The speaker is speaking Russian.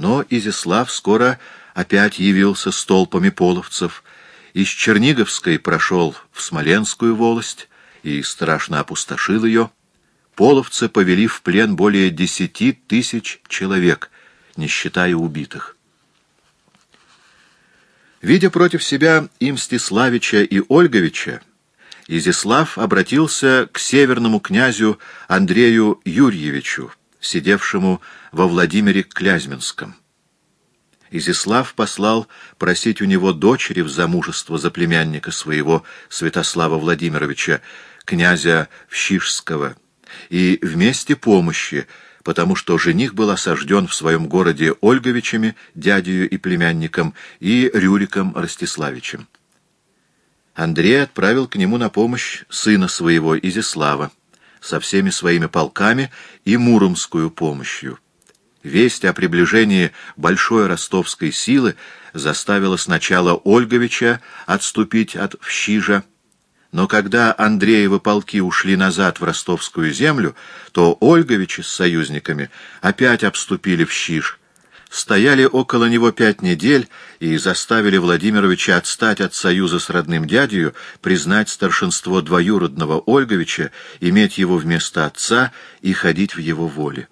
Но Изяслав скоро опять явился с толпами половцев, из Черниговской прошел в Смоленскую волость и страшно опустошил ее. Половцы повели в плен более десяти тысяч человек, не считая убитых. Видя против себя и Мстиславича, и Ольговича, Изяслав обратился к северному князю Андрею Юрьевичу, сидевшему во Владимире Клязьминском. Изяслав послал просить у него дочери в замужество за племянника своего Святослава Владимировича, князя Вщишского, и вместе помощи, потому что жених был осажден в своем городе Ольговичами, дядею и племянником, и Рюриком Ростиславичем. Андрей отправил к нему на помощь сына своего Изяслава со всеми своими полками и муромскую помощью. Весть о приближении большой ростовской силы заставила сначала Ольговича отступить от Вщижа, но когда Андреевы полки ушли назад в ростовскую землю, то Ольговичи с союзниками опять обступили Вщиж, стояли около него пять недель и заставили Владимировича отстать от союза с родным дядью, признать старшинство двоюродного Ольговича, иметь его вместо отца и ходить в его воле.